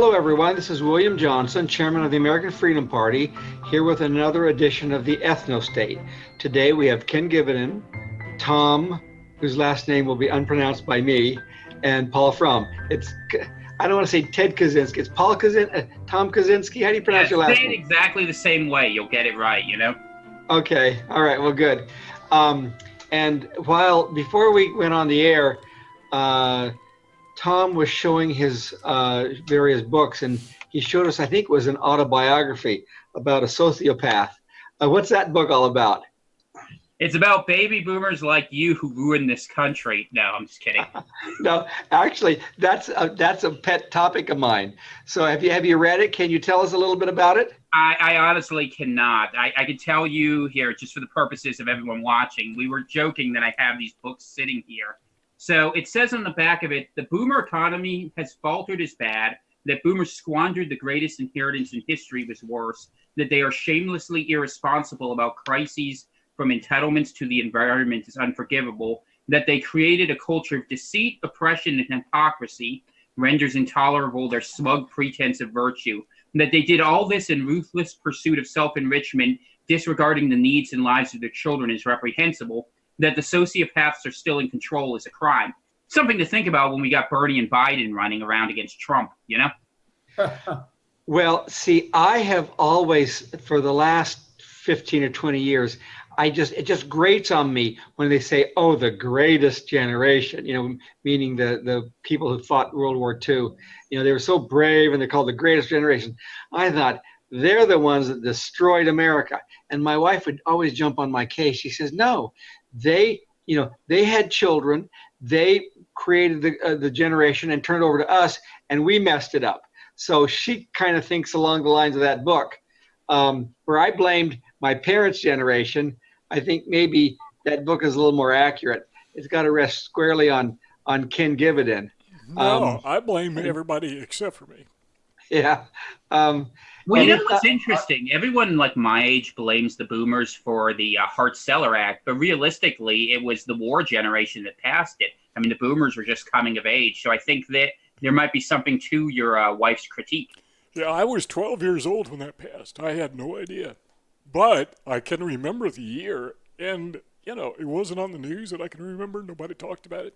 Hello, everyone. This is William Johnson, Chairman of the American Freedom Party, here with another edition of the Ethno State. Today we have Ken Givenden, Tom, whose last name will be unpronounced by me, and Paul Fromm. It's I don't want to say Ted Kaczynski. It's Paul Kaczynski, uh, Tom Kaczynski. How do you pronounce Yeah, your last say it name? exactly the same way. You'll get it right, you know? Okay. All right. Well, good. Um, and while before we went on the air, uh, Tom was showing his uh, various books, and he showed us, I think it was an autobiography about a sociopath. Uh, what's that book all about? It's about baby boomers like you who ruined this country. No, I'm just kidding. No, actually, that's a, that's a pet topic of mine. So have you have you read it? Can you tell us a little bit about it? I, I honestly cannot. I, I can tell you here, just for the purposes of everyone watching, we were joking that I have these books sitting here. So it says on the back of it the boomer economy has faltered as bad, that boomers squandered the greatest inheritance in history was worse, that they are shamelessly irresponsible about crises from entitlements to the environment is unforgivable, that they created a culture of deceit, oppression, and hypocrisy renders intolerable their smug pretense of virtue, that they did all this in ruthless pursuit of self enrichment, disregarding the needs and lives of their children is reprehensible, that the sociopaths are still in control is a crime. Something to think about when we got Bernie and Biden running around against Trump, you know? Well, see, I have always, for the last 15 or 20 years, I just, it just grates on me when they say, oh, the greatest generation, you know, meaning the, the people who fought World War II. You know, they were so brave and they're called the greatest generation. I thought, they're the ones that destroyed America. And my wife would always jump on my case. She says, no, they, you know, they had children, they created the, uh, the generation and turned it over to us, and we messed it up. So she kind of thinks along the lines of that book. Um, where I blamed my parents' generation, I think maybe that book is a little more accurate. It's got to rest squarely on on Ken Givenden. No, Um, I blame everybody except for me. Yeah. Um, Well, you know it's what's not- interesting? Everyone like my age blames the boomers for the uh, Hart-Celler Act, but realistically, it was the war generation that passed it. I mean, the boomers were just coming of age, so I think that there might be something to your uh, wife's critique. Yeah, I was 12 years old when that passed. I had no idea. But I can remember the year, and, you know, it wasn't on the news that I can remember. Nobody talked about it.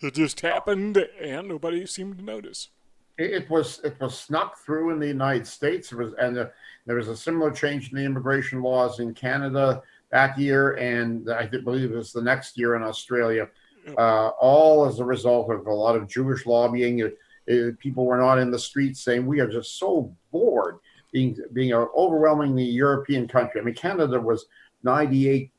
It just happened, and nobody seemed to notice. It, it was it was snuck through in the United States. It was and uh, there was a similar change in the immigration laws in Canada that year, and I believe it was the next year in Australia. Uh, all as a result of a lot of Jewish lobbying. Uh, uh, people were not in the streets saying we are just so bored being being an overwhelmingly European country. I mean, Canada was ninety eight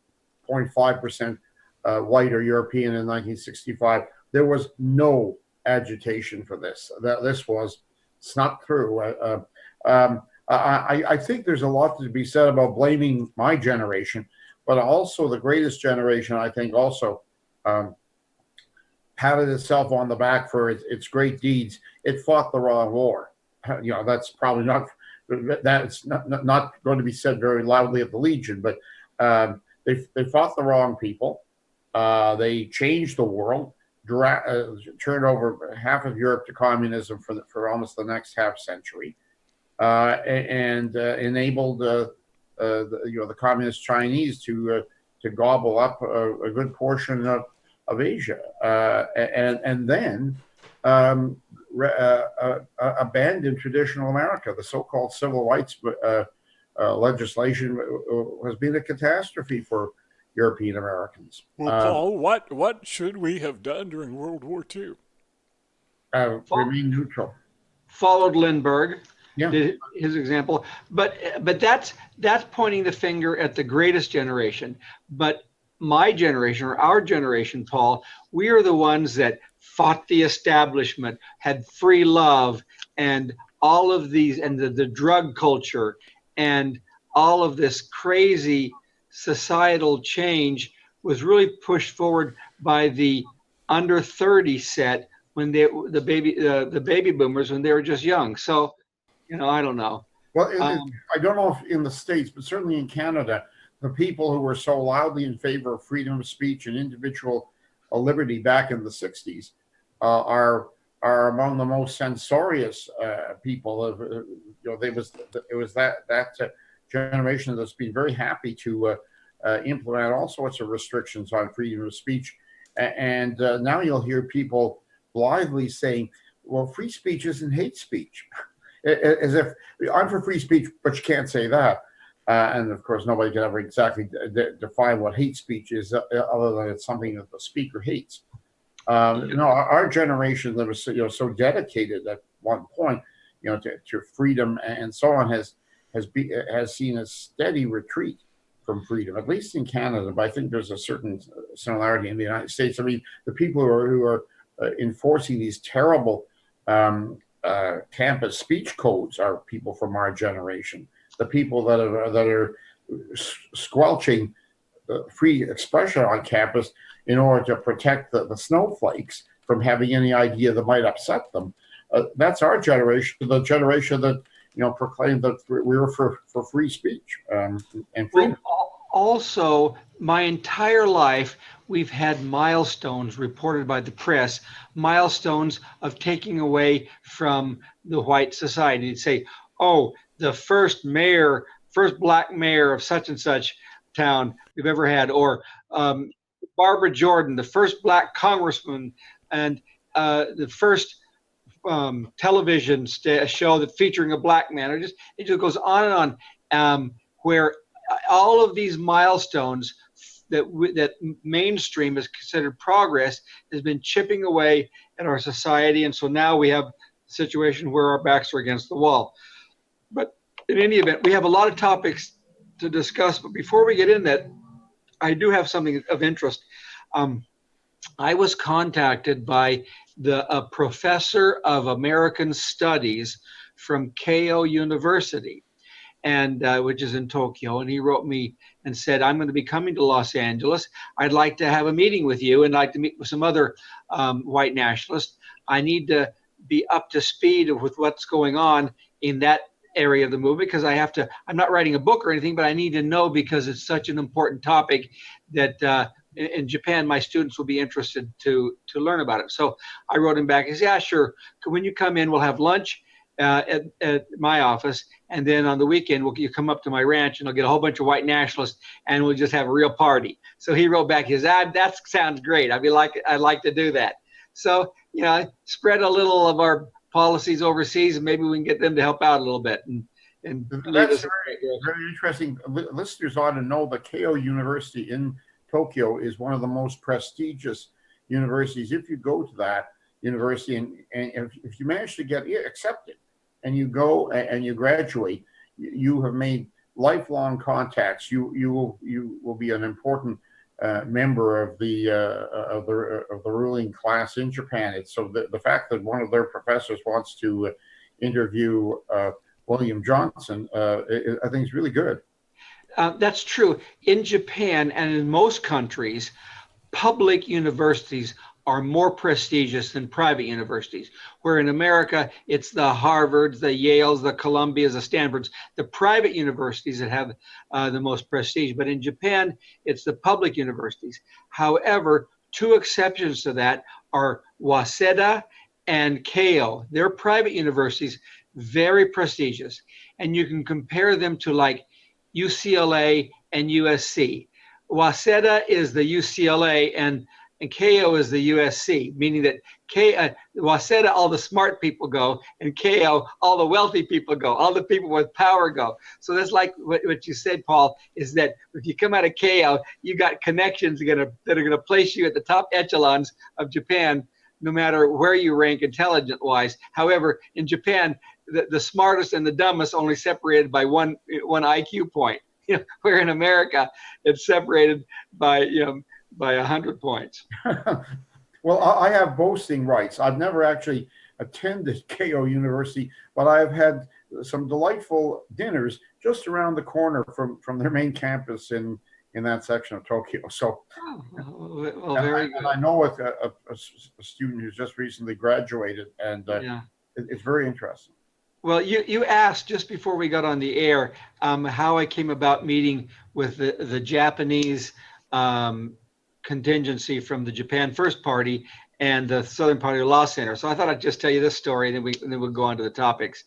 point five percent uh, white or European in 1965. There was no agitation for this. That this was snuck through. Uh, uh, um, I, I think there's a lot to be said about blaming my generation, but also the greatest generation. I think also um, patted itself on the back for its, its great deeds. It fought the wrong war. You know that's probably not that's not, not, not going to be said very loudly at the Legion, but um, they they fought the wrong people. Uh, they changed the world dra- uh, turned over half of Europe to communism for the, for almost the next half century, uh, and uh, enabled uh, uh, the, you know the communist Chinese to to gobble up a, a good portion of of Asia, and and then. Um, abandoned traditional America. The so-called civil rights legislation has been a catastrophe for European Americans. Well, Uh, Paul, what, what should we have done during World War II? uh, remain neutral. followed Lindbergh. Yeah. Did his example, but but that's that's pointing the finger at the greatest generation. But my generation or our generation, Paul, we are the ones that fought the establishment, had free love, and all of these, and the, the drug culture, and all of this crazy societal change was really pushed forward by the under 30 set when they the baby uh, the baby boomers when they were just young. So, you know, I don't know. Well, it, Um, I don't know if in the States, but certainly in Canada, the people who were so loudly in favor of freedom of speech and individual uh, liberty back in the 60s uh, are are among the most censorious uh, people. Of, uh, you know, they was it was that that uh, generation that's been very happy to uh, uh, implement all sorts of restrictions on freedom of speech, and uh, now you'll hear people blithely saying, "Well, free speech isn't hate speech," as if I'm for free speech, but you can't say that. Uh, and of course, nobody can ever exactly de- de- define what hate speech is, uh, other than it's something that the speaker hates. Um, no, our, our generation that was you know so dedicated at one point, you know, to, to freedom and so on has has be, has seen a steady retreat from freedom, at least in Canada. But I think there's a certain similarity in the United States. I mean, the people who are who are uh, enforcing these terrible um, uh, campus speech codes are people from our generation. The people that are that are squelching uh, free expression on campus in order to protect the, the snowflakes from having any idea that might upset them. Uh, that's our generation, the generation that you know proclaimed that we were for, for free speech um, and freedom. Also, my entire life, we've had milestones reported by the press, milestones of taking away from the white society. You'd say, oh, the first mayor, first black mayor of such and such town we've ever had, or um, Barbara Jordan, the first black congressman, and uh, the first um, television st- show that featuring a black man. It just it just goes on and on. Um, where all of these milestones that w- that mainstream is considered progress has been chipping away at our society, and so now we have a situation where our backs are against the wall. But in any event, we have a lot of topics to discuss. But before we get in that, I do have something of interest. Um, I was contacted by the a professor of American Studies from Keio University, and uh, which is in Tokyo, and he wrote me and said, "I'm going to be coming to Los Angeles. I'd like to have a meeting with you, and I'd like to meet with some other um, white nationalists. I need to be up to speed with what's going on in that area of the movement because I have to. I'm not writing a book or anything, but I need to know because it's such an important topic that uh, in, in Japan my students will be interested to to learn about it. So I wrote him back. He said, "Yeah, sure. When you come in, we'll have lunch." Uh, at, at my office, and then on the weekend, we'll, you come up to my ranch, and I'll get a whole bunch of white nationalists, and we'll just have a real party. So he wrote back, "His ah, that sounds great. I'd be like, I'd like to do that." So you know, spread a little of our policies overseas, and maybe we can get them to help out a little bit. And and That's very, very interesting. Listeners ought to know that Keio University in Tokyo is one of the most prestigious universities. If you go to that university and, and if, if you manage to get accepted and you go a- and you graduate, you- have made lifelong contacts. You you will you will be an important uh, member of the uh, of the of the ruling class in Japan. It's so the, the fact that one of their professors wants to uh, interview uh, William Johnson, uh, I think is really good. Uh, that's true. In Japan and in most countries, public universities are more prestigious than private universities. Where in America, it's the Harvards, the Yales, the Columbias, the Stanfords, the private universities that have uh, the most prestige. But in Japan, it's the public universities. However, two exceptions to that are Waseda and Keio. They're private universities, very prestigious. And you can compare them to like UCLA and USC. Waseda is the UCLA and and Keio is the USC, meaning that K, uh, Waseda, all the smart people go, and Keio, all the wealthy people go, all the people with power go. So that's like what, what you said, Paul, is that if you come out of Keio, you got connections gonna, that are going to place you at the top echelons of Japan, no matter where you rank intelligent wise. However, in Japan, the, the smartest and the dumbest only separated by one one IQ point. You know, where in America, it's separated by you know by a hundred points. well, I I have boasting rights. I've never actually attended Keio University, but I have had some delightful dinners just around the corner from, from their main campus in, in that section of Tokyo. So, Oh, well, and, I, very and good. I know a student who's just recently graduated, and uh, Yeah. it, it's very interesting. Well, you, you asked just before we got on the air um, how I came about meeting with the, the Japanese um, contingency from the Japan First Party and the Southern Poverty Law Center. So I thought I'd just tell you this story, and then we and then we'll go on to the topics.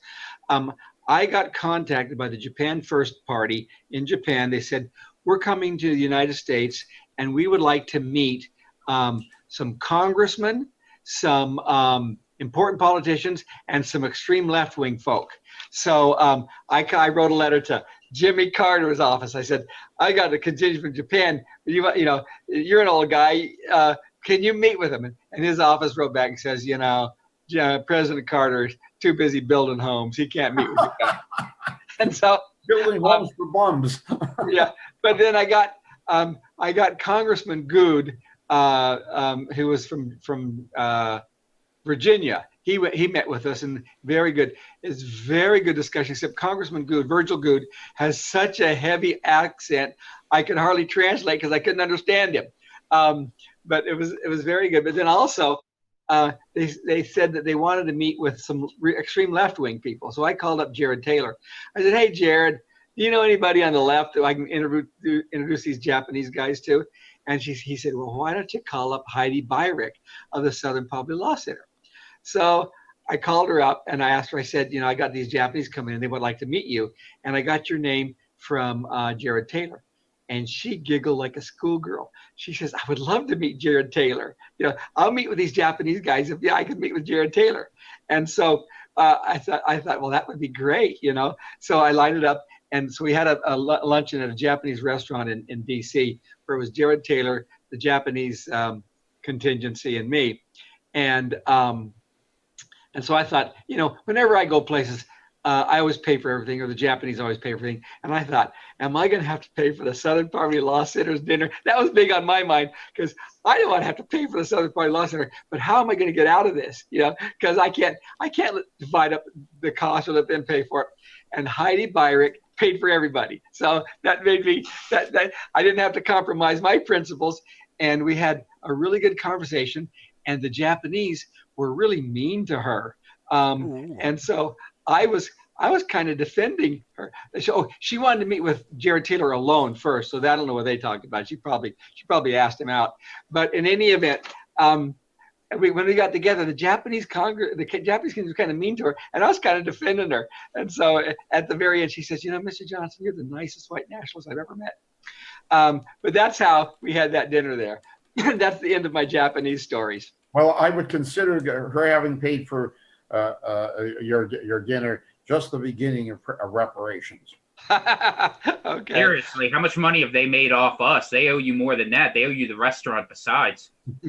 Um, I got contacted by the Japan First Party in Japan. They said we're coming to the United States, and we would like to meet um, some congressmen, some um, important politicians, and some extreme left-wing folk. So um, I, I wrote a letter to Jimmy Carter's office. I said, I got a contingent from Japan. You, you know, you're an old guy. Uh, can you meet with him? And his office wrote back and says, you know, President Carter's too busy building homes. He can't meet with you guys. and so building homes um, for bums. yeah, but then I got um, I got Congressman Goode, uh, um, who was from from uh, Virginia. He he met with us and very good. It's very good discussion. Except Congressman Goode, Virgil Goode, has such a heavy accent. I could hardly translate because I couldn't understand him. Um, but it was it was very good. But then also, uh, they they said that they wanted to meet with some re- extreme left wing people. So I called up Jared Taylor. I said, "Hey, Jared, do you know anybody on the left who I can introduce introduce these Japanese guys to?" And she, he said, "Well, why don't you call up Heidi Beirich of the Southern Public Law Center?" So I called her up and I asked her. I said, "You know, I got these Japanese coming in. They would like to meet you, and I got your name from uh, Jared Taylor." and she giggled like a schoolgirl. She says, "I would love to meet Jared Taylor. You know, I'll meet with these Japanese guys if yeah, I could meet with Jared Taylor." And so uh, I thought, I thought, well, that would be great, you know. So I lined it up, and so we had a, a luncheon at a Japanese restaurant in, in D.C. where it was Jared Taylor, the Japanese um, contingency, and me, and um, and so I thought, you know, whenever I go places, uh, I always pay for everything, or the Japanese always pay for everything. And I thought, am I going to have to pay for the Southern Poverty Law Center's dinner? That was big on my mind because I don't want to have to pay for the Southern Poverty Law Center. But how am I going to get out of this? You know, because I can't, I can't divide up the cost or let them pay for it. And Heidi Beirich paid for everybody, so that made me that, that I didn't have to compromise my principles. And we had a really good conversation. And the Japanese were really mean to her. Um, and so I was I was kind of defending her. So she wanted to meet with Jared Taylor alone first. So that, I don't know what they talked about. She probably she probably asked him out. But in any event, um, we, when we got together, the Japanese Congress, the Japanese Congress was kind of mean to her, and I was kind of defending her. And so at the very end, she says, "You know, Mr. Johnson, you're the nicest white nationalist I've ever met." Um, but that's how we had that dinner there. that's the end of my Japanese stories. Well, I would consider her having paid for uh, uh, your your dinner just the beginning of, of reparations. okay. Seriously, how much money have they made off us? They owe you more than that. They owe you the restaurant besides.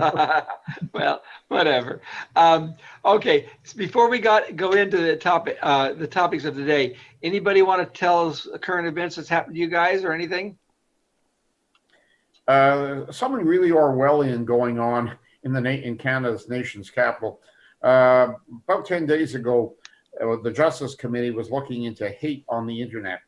well, whatever. Um, okay, before we got go into the topic, uh, the topics of the day, anybody want to tell us current events that's happened to you guys or anything? Uh, something really Orwellian going on in the in Canada's nation's capital. Uh, about 10 days ago, uh, the Justice Committee was looking into hate on the internet.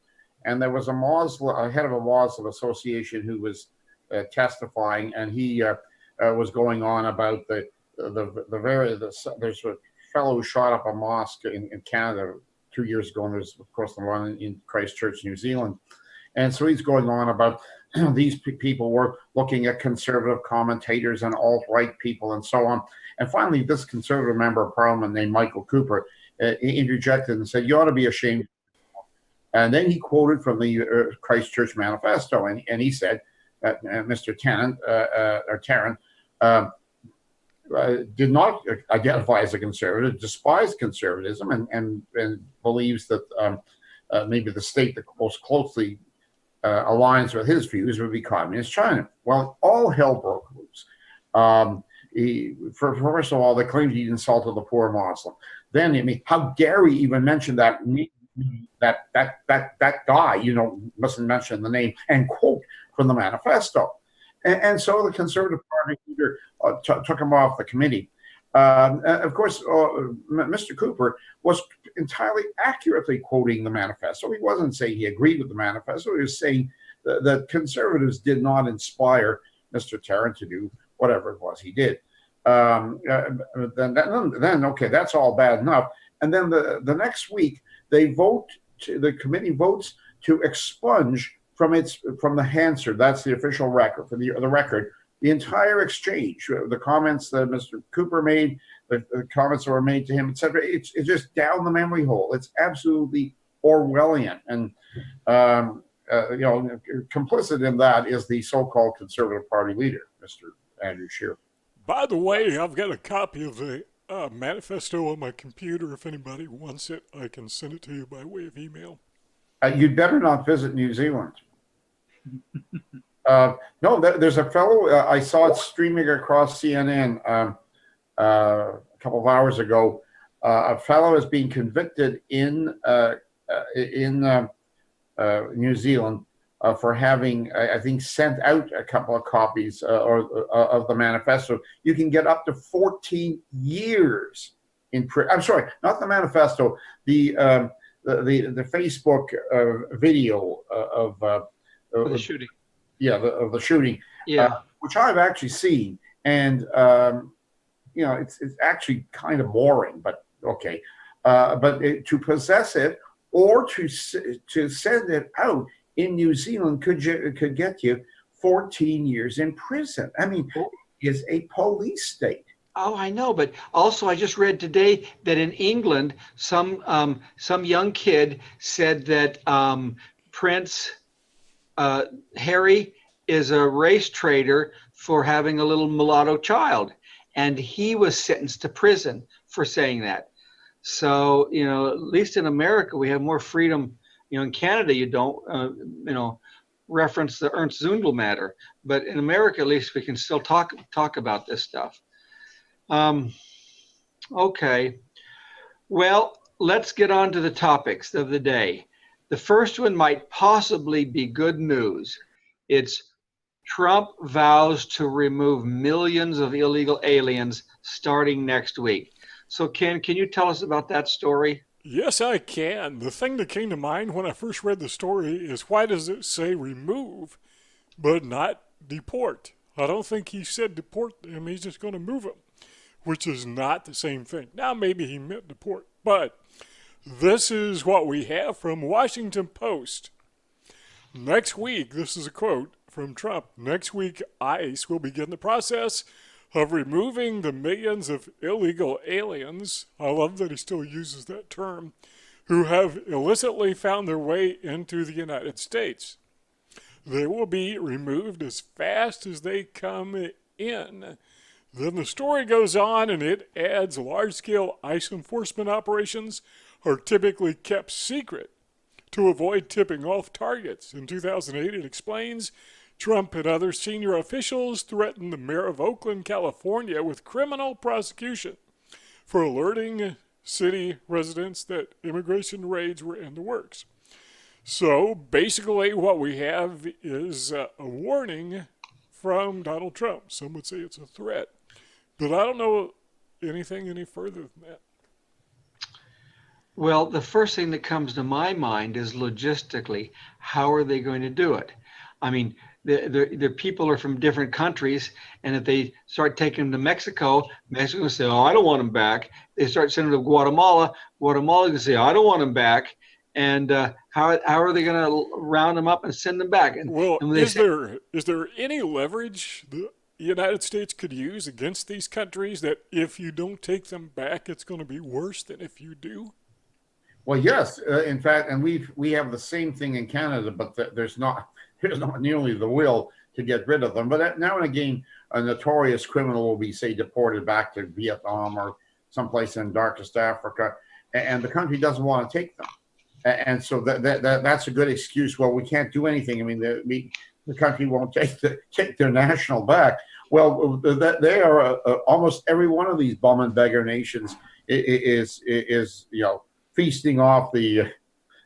And there was a Muslim, a head of a Muslim association who was uh, testifying, and he uh, uh, was going on about the the the very the, there's a fellow who shot up a mosque in, in Canada two years ago, and there's of course the one in Christchurch, New Zealand, and so he's going on about these people were looking at conservative commentators and alt right people and so on. And finally, this conservative member of parliament named Michael Cooper uh, interjected and said, You ought to be ashamed. And then he quoted from the uh, Christchurch Manifesto, and, and he said, uh, Mr. Tennant, uh, uh, or Tarrant, um, uh, did not identify as a conservative, despised conservatism, and, and, and believes that um, maybe the state that most closely uh, with his views would be communist China. Well, all hell broke loose. Um, he, for, first of all, they claimed he insulted the poor Muslim. Then, I mean, how dare he even mention that that that that that guy? You know, mustn't mention the name and quote from the manifesto. And, and so the Conservative Party leader uh, t- took him off the committee. Um, of course, uh, Mr. Cooper was entirely accurately quoting the manifesto. He wasn't saying he agreed with the manifesto. He was saying that, that conservatives did not inspire Mr. Tarrant to do whatever it was he did. Um, uh, then, then, then, okay, that's all bad enough. And then the, the next week, they vote. To, the committee votes to expunge from its from the Hansard. That's the official record for the the record the entire exchange, uh, the comments that Mr. Cooper made, the, the comments that were made to him, etc. It's, it's just down the memory hole. It's absolutely Orwellian, and um, uh, you know, complicit in that is the so-called Conservative Party leader, Mr. Andrew Scheer. By the way, I've got a copy of the uh, manifesto on my computer. If anybody wants it, I can send it to you by way of email. Uh, you'd better not visit New Zealand. uh, no, there's a fellow uh, I saw it streaming across CNN um, uh, a couple of hours ago. Uh, a fellow is being convicted in uh, in New Zealand for having, I, think, sent out a couple of copies or of the manifesto. You can get up to 14 years in prison. I'm sorry, not the manifesto. The um, the the, the Facebook uh, video uh, of, uh, of the shooting. Yeah, the, of the shooting. Yeah, uh, which I've actually seen, and um, you know, it's it's actually kind of boring, but okay. Uh, but it, to possess it or to to send it out in New Zealand could you, could get you 14 years in prison. I mean, is a police state. Oh, I know, but also I just read today that in England, some um, some young kid said that um, Prince uh, Harry is a race traitor for having a little mulatto child, and he was sentenced to prison for saying that. So you know, at least in America, we have more freedom. You know, in Canada, you don't. Uh, you know, reference the Ernst Zundel matter, but in America, at least, we can still talk talk about this stuff. Um, okay. Well, let's get on to the topics of the day. The first one might possibly be good news. It's Trump vows to remove millions of illegal aliens starting next week. So, Ken, can you tell us about that story? Yes, I can. The thing that came to mind when I first read the story is why does it say remove, but not deport? I don't think he said deport them, he's just going to move them which is not the same thing. Now, maybe he meant deport, but this is what we have from Washington Post. Next week, this is a quote from Trump. Next week, ICE will begin the process of removing the millions of illegal aliens. I love that he still uses that term, who have illicitly found their way into the United States. They will be removed as fast as they come in. Then the story goes on and it adds large scale ICE enforcement operations are typically kept secret to avoid tipping off targets. In 2008, it explains Trump and other senior officials threatened the mayor of Oakland, California with criminal prosecution for alerting city residents that immigration raids were in the works. So basically, what we have is uh, a warning from Donald Trump. Some would say it's a threat. But I don't know anything any further than that. Well, the first thing that comes to my mind is logistically, how are they going to do it? I mean, the, the, the people are from different countries, and if they start taking them to Mexico, Mexico will say, "Oh, I don't want them back." They start sending them to Guatemala, Guatemala can say, "I don't want them back." And uh, how how are they going to round them up and send them back? And, well, and is say, there is there any leverage the United States could use against these countries that if you don't take them back, it's going to be worse than if you do? Well, yes. Uh, in fact, and we we have the same thing in Canada, but th- there's not there's not nearly the will to get rid of them. But now and again, a notorious criminal will be say deported back to Vietnam or someplace in darkest Africa, and the country doesn't want to take them. And so that, that, that that's a good excuse. Well, we can't do anything. I mean, the, we, the country won't take the, take their national back. Well, they are uh, uh, almost every one of these bum and beggar nations is is you know feasting off uh, the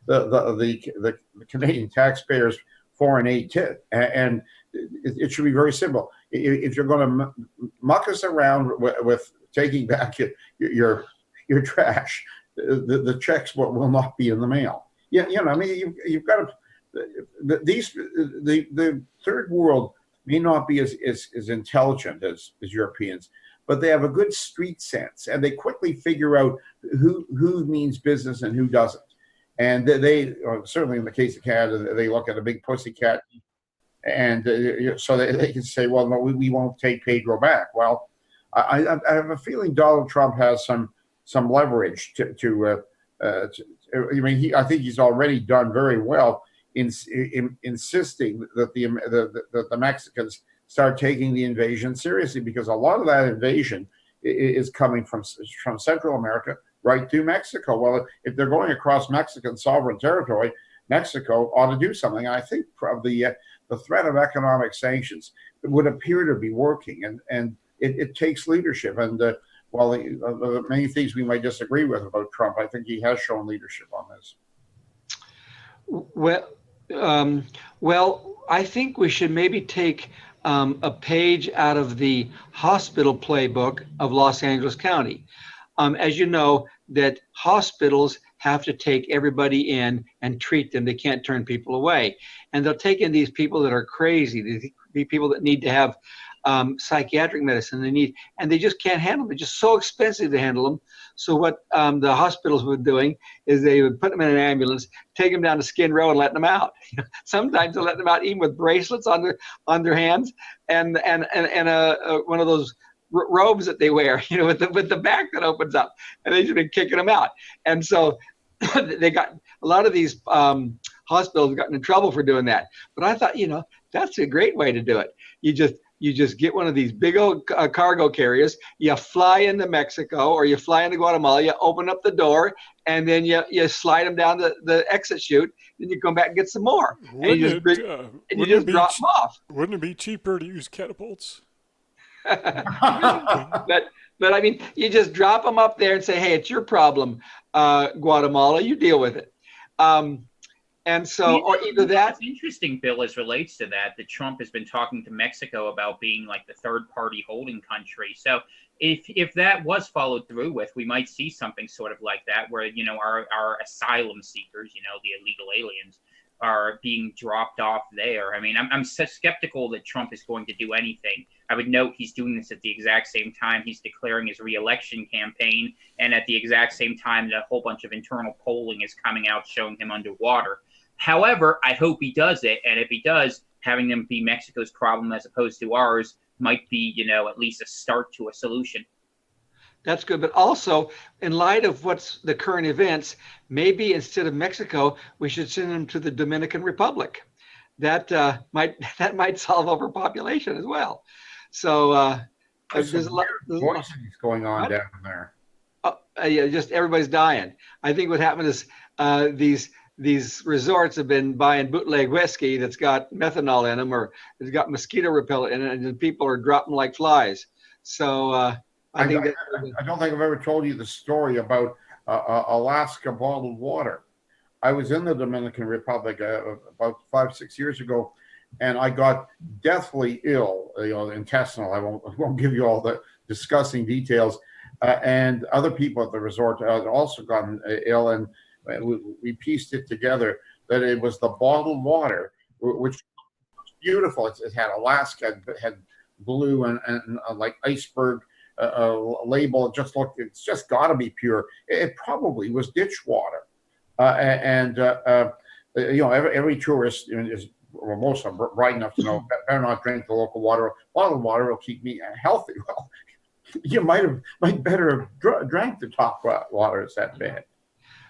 the the, the, the Canadian taxpayers' foreign aid tit, and it, should be very simple. If you're going to muck us around with, taking back your your, your trash, the, the checks will, will not be in the mail. Yeah, you know, I mean, you've, you've got to these the the third world may not be as, as, as intelligent as, as Europeans, but they have a good street sense and they quickly figure out who, who means business and who doesn't. And they, they certainly in the case of Canada, they look at a big pussy cat and uh, so they, they can say, well, no, we, we won't take Pedro back. Well, I, I, I have a feeling Donald Trump has some some leverage to, to, uh, uh, to I mean, he, I think he's already done very well in, in insisting that the, the, the, the Mexicans start taking the invasion seriously because a lot of that invasion is coming from from Central America right to Mexico. Well, if they're going across Mexican sovereign territory, Mexico ought to do something. And I think probably uh, the threat of economic sanctions would appear to be working, and and it, it takes leadership. And uh, while uh, many things we might disagree with about Trump, I think he has shown leadership on this. Well, um, well, I think we should maybe take um, a page out of the hospital playbook of Los Angeles County. Um, as you know, that hospitals have to take everybody in and treat them. They can't turn people away, and they'll take in these people that are crazy. These be people that need to have um, psychiatric medicine. They need, and they just can't handle them. It's just so expensive to handle them. So what um, the hospitals were doing is they would put them in an ambulance, take them down to Skid Row, and let them out. Sometimes they let them out even with bracelets on their on their hands and and and, and a, a one of those robes that they wear, you know, with the with the back that opens up, and they just been kicking them out. And so they got a lot of these um, hospitals gotten in trouble for doing that. But I thought, you know, that's a great way to do it. You just you just get one of these big old uh, cargo carriers, you fly into Mexico or you fly into Guatemala, you open up the door, and then you, you slide them down the, the exit chute, then you come back and get some more. Wouldn't and you just, it, uh, and you just be drop ch- them off. Wouldn't it be cheaper to use catapults? but but I mean, you just drop them up there and say, "Hey, it's your problem, uh, Guatemala. You deal with it." Um, and so, or either that. It's interesting, Bill, as relates to that, that Trump has been talking to Mexico about being like the third party holding country. So if if that was followed through with, we might see something sort of like that, where you know our our asylum seekers, you know, the illegal aliens, are being dropped off there. I mean, I'm, I'm so skeptical that Trump is going to do anything. I would note he's doing this at the exact same time he's declaring his reelection campaign, and at the exact same time that a whole bunch of internal polling is coming out showing him underwater. However, I hope he does it, and if he does, having them be Mexico's problem as opposed to ours might be, you know, at least a start to a solution. That's good. But also, in light of what's the current events, maybe instead of Mexico, we should send them to the Dominican Republic. That uh, might that might solve overpopulation as well. So uh, There's there's a lot. weird There's a going on What? down there. uh, yeah, just everybody's dying. I think what happened is uh, these these resorts have been buying bootleg whiskey that's got methanol in them or it's got mosquito repellent in it, and people are dropping like flies. So uh, I, I, think I, I don't think I've ever told you the story about uh, uh, Alaska bottled water. I was in the Dominican Republic uh, about five, six years ago, and I got deathly ill, you know, intestinal. I won't, I won't give you all the disgusting details. Uh, and other people at the resort had also gotten uh, ill, and we, we pieced it together that it was the bottled water, which was beautiful. It, it had Alaska, had blue and, and uh, like iceberg uh, uh, label. It just looked, it's just got to be pure. It, it probably was ditch water. Uh, and, uh, uh, you know, every, every tourist is, most of them bright enough to know better not drink the local water. Bottled water will keep me healthy. Well, you might have, might better have dr- drank the top water. It's that bad.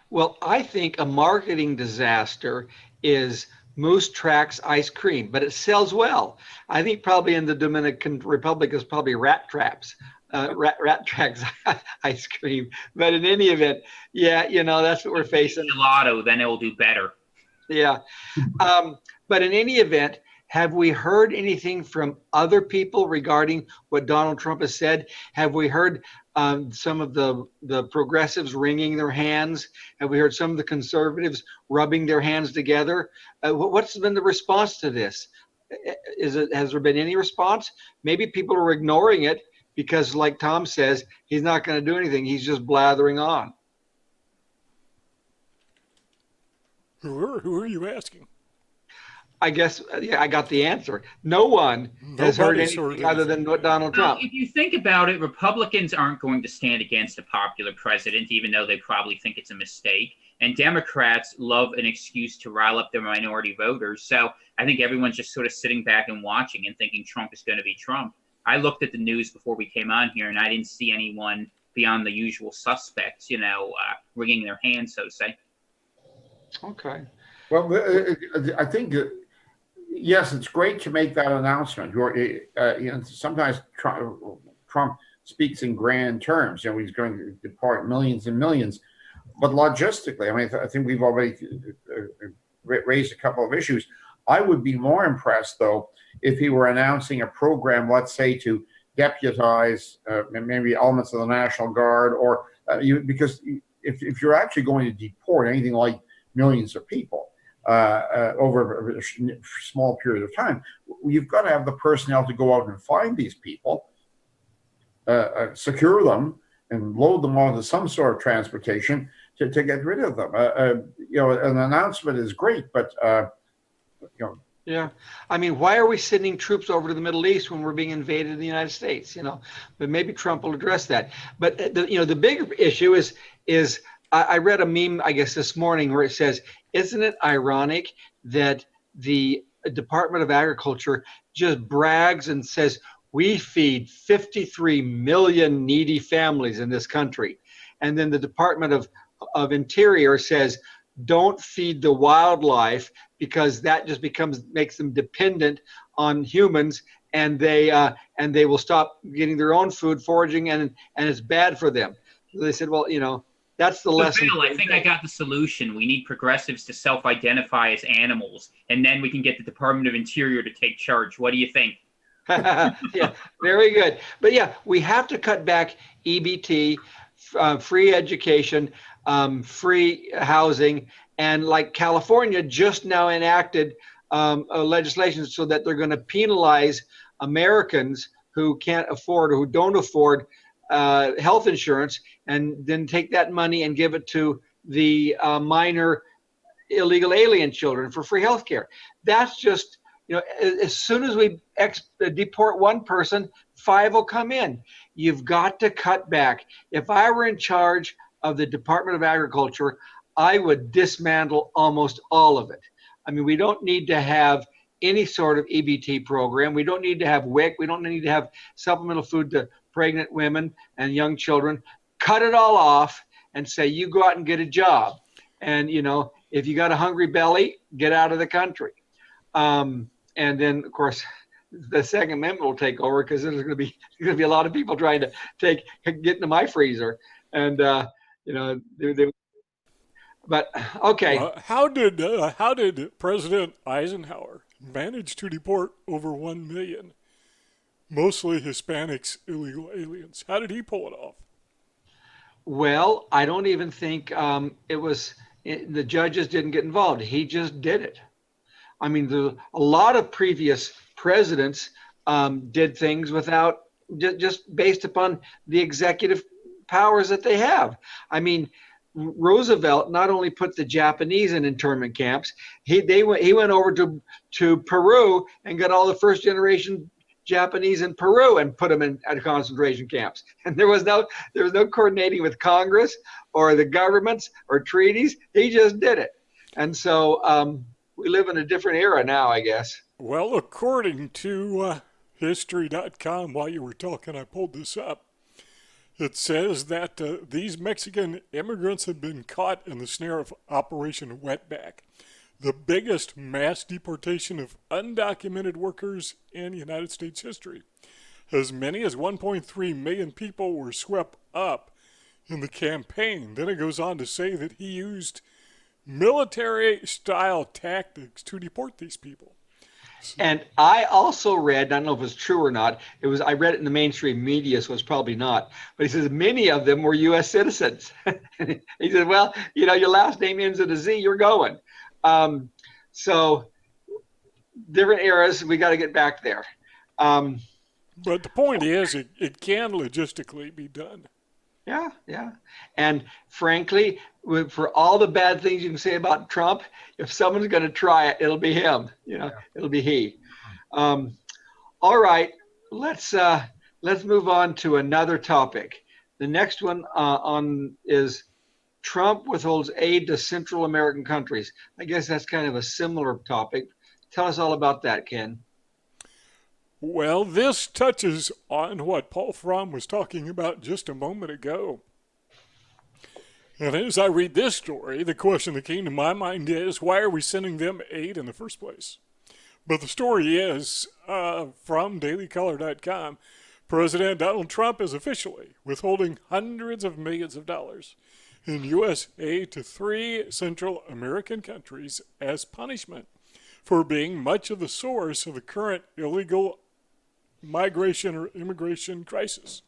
Well, I think a marketing disaster is Moose Tracks ice cream, but it sells well. I think probably in the Dominican Republic is probably Rat Traps, uh, Rat Rat Tracks ice cream. But in any event, yeah, you know that's what we're facing. Gelato, then it will do better. Yeah, um, but in any event, have we heard anything from other people regarding what Donald Trump has said? Have we heard um, some of the the progressives wringing their hands? Have we heard some of the conservatives rubbing their hands together? Uh, what's been the response to this? Is it has there been any response? Maybe people are ignoring it because, like Tom says, he's not going to do anything. He's just blathering on. Who are, who are you asking? I guess uh, yeah, I got the answer. No one has heard Nobody's anything heard other than what Donald Well, Trump. if you think about it, Republicans aren't going to stand against a popular president, even though they probably think it's a mistake. And Democrats love an excuse to rile up their minority voters. So I think everyone's just sort of sitting back and watching and thinking Trump is going to be Trump. I looked at the news before we came on here, and I didn't see anyone beyond the usual suspects, you know, uh, wringing their hands, so to say. Okay. Well, uh, uh, I think, uh, yes, it's great to make that announcement. You're, uh, you know, sometimes Trump, speaks in grand terms. You know, he's going to depart millions and millions. But logistically, I mean, I think we've already uh, raised a couple of issues. I would be more impressed, though, if he were announcing a program, let's say, to deputize uh, maybe elements of the National Guard, or uh, you, because if, if you're actually going to deport anything like millions of people uh, uh over a small period of time, you've got to have the personnel to go out and find these people, uh, uh, secure them, and load them onto some sort of transportation to, to get rid of them. you know, an announcement is great, but you know yeah. I mean, why are we sending troops over to the Middle East when we're being invaded in the United States? You know, but maybe Trump will address that. But the, you know, the bigger issue is is I, I read a meme, I guess, this morning where it says, "Isn't it ironic that the Department of Agriculture just brags and says we feed 53 million needy families in this country, and then the Department of of Interior says." Don't feed the wildlife because that just becomes makes them dependent on humans and they uh, and they will stop getting their own food foraging and and it's bad for them so they said well you know that's the so lesson. Bill, i think i got the solution. We need progressives to self-identify as animals and then we can get the department of interior to take charge. What do you think? Yeah very good. But yeah we have to cut back ebt uh, free education um, free housing and like California just now enacted um, legislation so that they're going to penalize Americans who can't afford or who don't afford uh, health insurance and then take that money and give it to the uh, minor illegal alien children for free health care. That's just, you know, as soon as we ex- deport one person, five will come in. You've got to cut back. If I were in charge of the Department of Agriculture, I would dismantle almost all of it. I mean, we don't need to have any sort of EBT program. We don't need to have WIC. We don't need to have supplemental food to pregnant women and young children. Cut it all off and say, you go out and get a job. And, you know, if you got a hungry belly, get out of the country. Um, and then, of course, the Second Amendment will take over because there's going to be going to be a lot of people trying to take get into my freezer, and uh, you know they, they but okay. Uh, how did uh, how did President Eisenhower manage to deport over one million, mostly Hispanics, illegal aliens? How did he pull it off? Well, I don't even think um, it was it, the judges didn't get involved. He just did it. I mean, the, a lot of previous presidents um, did things without just based upon the executive powers that they have. I mean, Roosevelt not only put the Japanese in internment camps, he they went he went over to to Peru and got all the first generation Japanese in Peru and put them in at concentration camps. And there was no there was no coordinating with Congress or the governments or treaties. He just did it. And so um, we live in a different era now, I guess. Well, according to uh, History.com, while you were talking, I pulled this up. It says that uh, these Mexican immigrants have been caught in the snare of Operation Wetback, the biggest mass deportation of undocumented workers in United States history. As many as 1.3 million people were swept up in the campaign. Then it goes on to say that he used military style tactics to deport these people. And I also read, I don't know if it's true or not, it was I read it in the mainstream media, so it's probably not. But he says many of them were US citizens. he said, Well, you know, your last name ends with a Z, you're going. Um, so different eras, we got to get back there. Um, but the point is, it, it can logistically be done. Yeah, yeah. And frankly, for all the bad things you can say about Trump, if someone's going to try it, it'll be him. You know, yeah. it'll be he. Um, all right, let's uh, let's move on to another topic. The next one uh, on is Trump withholds aid to Central American countries. I guess that's kind of a similar topic. Tell us all about that, Ken. Well, this touches on what Paul Fromm was talking about just a moment ago. And as I read this story, the question that came to my mind is why are we sending them aid in the first place? But the story is uh, from dailycaller.com President Donald Trump is officially withholding hundreds of millions of dollars in USA to three Central American countries as punishment for being much of the source of the current illegal migration or immigration crisis.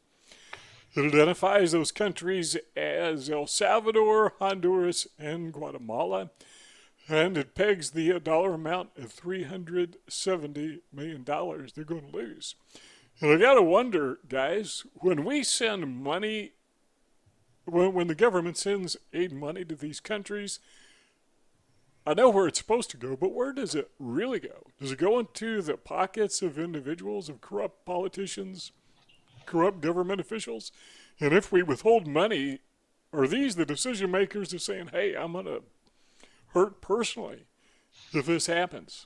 It identifies those countries as El Salvador, Honduras, and Guatemala, and it pegs the dollar amount at $370 million they're going to lose. And I got to wonder, guys, when we send money, when, when the government sends aid money to these countries, I know where it's supposed to go, but where does it really go? Does it go into the pockets of individuals, of corrupt politicians, corrupt government officials? And if we withhold money, are these the decision makers that saying, hey, I'm going to hurt personally if this happens?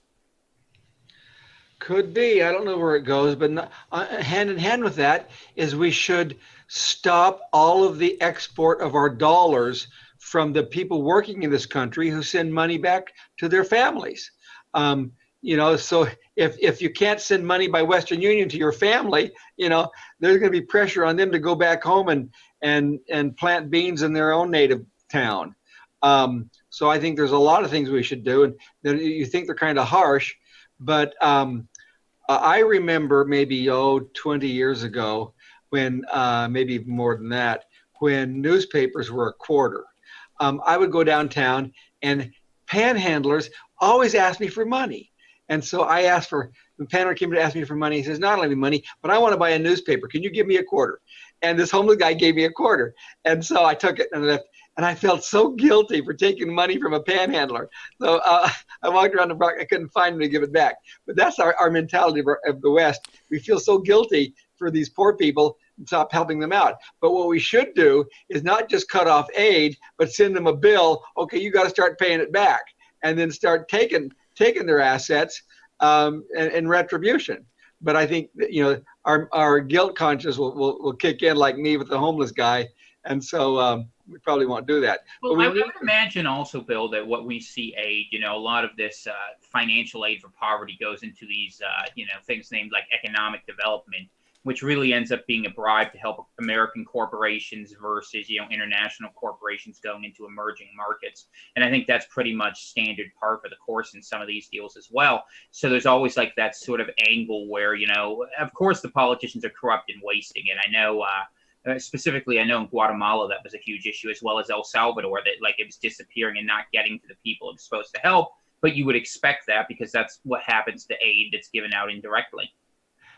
Could be. I don't know where it goes, but not, uh, hand in hand with that is we should stop all of the export of our dollars from the people working in this country who send money back to their families. Um, you know, so if if you can't send money by Western Union to your family, you know, there's going to be pressure on them to go back home and and and plant beans in their own native town. Um, so I think there's a lot of things we should do, and you think they're kind of harsh, but um, I remember maybe oh 20 years ago when uh, maybe more than that when newspapers were a quarter. Um, I would go downtown and panhandlers always asked me for money. And so I asked for, the panhandler came to ask me for money. He says, not only money, but I want to buy a newspaper. Can you give me a quarter? And this homeless guy gave me a quarter. And so I took it and left and I felt so guilty for taking money from a panhandler. So uh, I walked around the block. I couldn't find him to give it back. But that's our, our mentality of, our, of the West. We feel so guilty for these poor people and stop helping them out. But what we should do is not just cut off aid, but send them a bill. Okay, you got to start paying it back, and then start taking taking their assets um, in, in retribution. But I think that, you know our our guilt conscience will, will, will kick in like me with the homeless guy, and so um, we probably won't do that. Well, we I would imagine also, Bill, that what we see aid, you know, a lot of this uh, financial aid for poverty goes into these, uh, you know, things named like economic development, which really ends up being a bribe to help American corporations versus, you know, international corporations going into emerging markets. And I think that's pretty much standard par for the course in some of these deals as well. So there's always like that sort of angle where, you know, of course the politicians are corrupt and wasting it. I know. Uh, uh, specifically, I know in Guatemala that was a huge issue, as well as El Salvador, that like it was disappearing and not getting to the people it was supposed to help. But you would expect that because that's what happens to aid that's given out indirectly.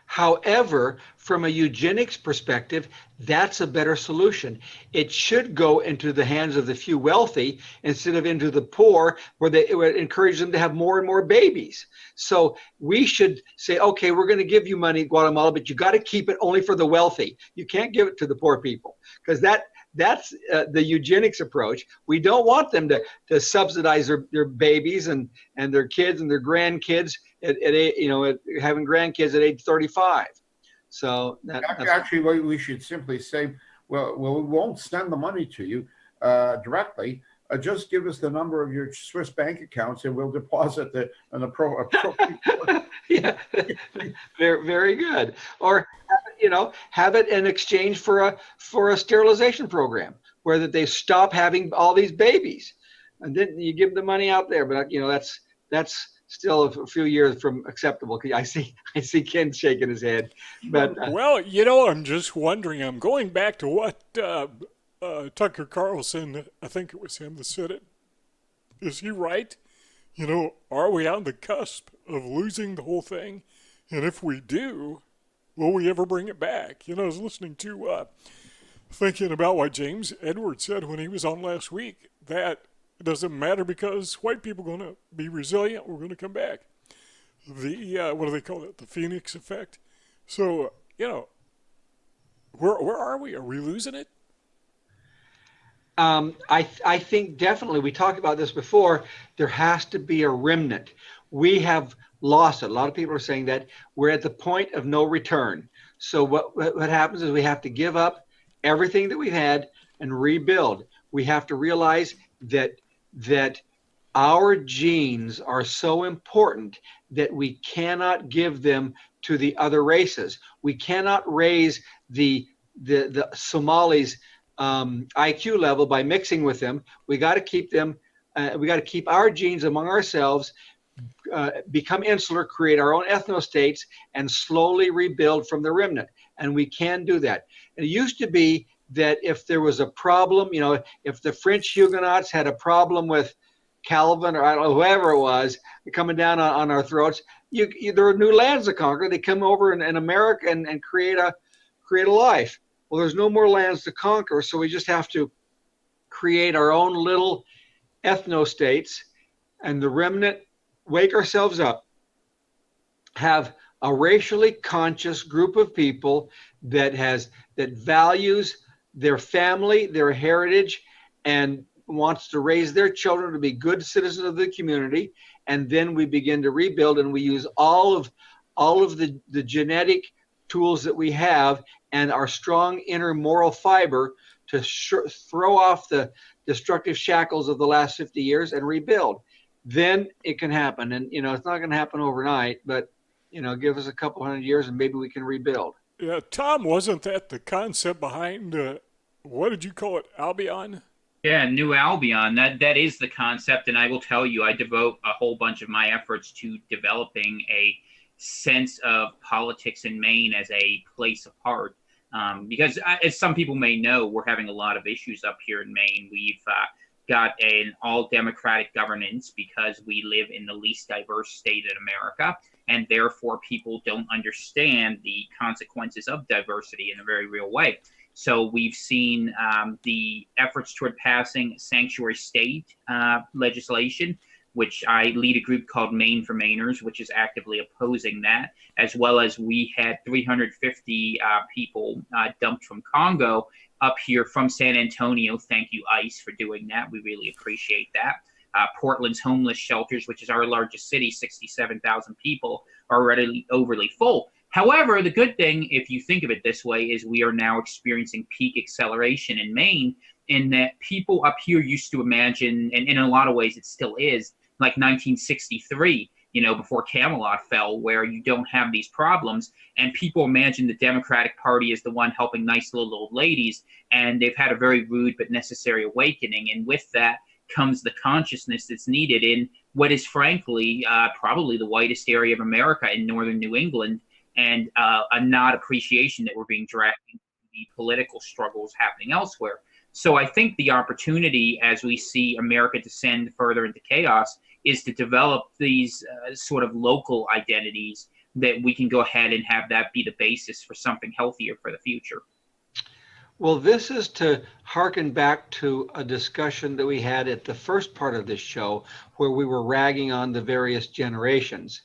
However, from a eugenics perspective, that's a better solution. It should go into the hands of the few wealthy instead of into the poor, where they would encourage them to have more and more babies. So we should say, okay, we're going to give you money, Guatemala, but you got to keep it only for the wealthy. You can't give it to the poor people because that that's uh, the eugenics approach. We don't want them to, to subsidize their, their babies and, and their kids and their grandkids at, at you know at having grandkids at age 35. So that, actually, we should simply say, well, well, we won't send the money to you uh, directly. Uh, just give us the number of your Swiss bank accounts and we'll deposit the an appropriate. yeah, very very good. Or you know, have it in exchange for a for a sterilization program where that they stop having all these babies, and then you give the money out there. But you know, that's that's still a few years from acceptable. I see, I see Ken shaking his head. But uh, well, you know, I'm just wondering. I'm going back to what uh, uh, Tucker Carlson, I think it was him that said it. Is he right? You know, are we on the cusp of losing the whole thing? And if we do, will we ever bring it back? You know, I was listening to, uh, thinking about what James Edwards said when he was on last week that it doesn't matter because white people are going to be resilient. We're going to come back. The, uh, what do they call it? The Phoenix effect. So, you know, where, where are we? Are we losing it? um, I, I think definitely, we talked about this before, there has to be a remnant. We have lost it. A lot of people are saying that we're at the point of no return. So what, what happens is we have to give up everything that we've had and rebuild. We have to realize that that our genes are so important that we cannot give them to the other races. We cannot raise the the, the Somalis um, IQ level by mixing with them. We got to keep them. Uh, we got to keep our genes among ourselves, uh, become insular, create our own ethno states, and slowly rebuild from the remnant. And we can do that. It used to be that if there was a problem, you know, if the French Huguenots had a problem with Calvin or I don't know whoever it was coming down on, on our throats, you, you, there are new lands to conquer. They come over in, in America and, and create a create a life. Well, there's no more lands to conquer, so we just have to create our own little ethno states, and the remnant wake ourselves up, have a racially conscious group of people that has that values their family, their heritage, and wants to raise their children to be good citizens of the community. And then we begin to rebuild, and we use all of all of the, the genetic tools that we have and our strong inner moral fiber to sh- throw off the destructive shackles of the last 50 years and rebuild. Then it can happen. And you know it's not going to happen overnight but you know give us a couple hundred years and maybe we can rebuild. Yeah tom wasn't that the concept behind uh, what did you call it albion yeah new albion that that is the concept and i will tell you i devote a whole bunch of my efforts to developing a sense of politics in Maine as a place apart. Um, because, uh, as some people may know, we're having a lot of issues up here in Maine. We've uh, got an all Democratic governance because we live in the least diverse state in America, and therefore people don't understand the consequences of diversity in a very real way. So we've seen um, the efforts toward passing sanctuary state uh, legislation which I lead a group called Maine for Mainers, which is actively opposing that, as well as we had 350 uh, people uh, dumped from Congo up here from San Antonio. Thank you, ICE, for doing that. We really appreciate that. Uh, Portland's homeless shelters, which is our largest city, 67,000 people, are already overly full. However, the good thing, if you think of it this way, is we are now experiencing peak acceleration in Maine, in that people up here used to imagine, and in a lot of ways it still is, like 1963 you know, before Camelot fell, where you don't have these problems. And people imagine the Democratic Party is the one helping nice little old ladies, and they've had a very rude but necessary awakening. And with that comes the consciousness that's needed in what is, frankly, uh, probably the whitest area of America in northern New England, and uh, a not appreciation that we're being dragged into the political struggles happening elsewhere. So I think the opportunity as we see America descend further into chaos is to develop these uh, sort of local identities that we can go ahead and have that be the basis for something healthier for the future. Well, this is to harken back to a discussion that we had at the first part of this show where we were ragging on the various generations.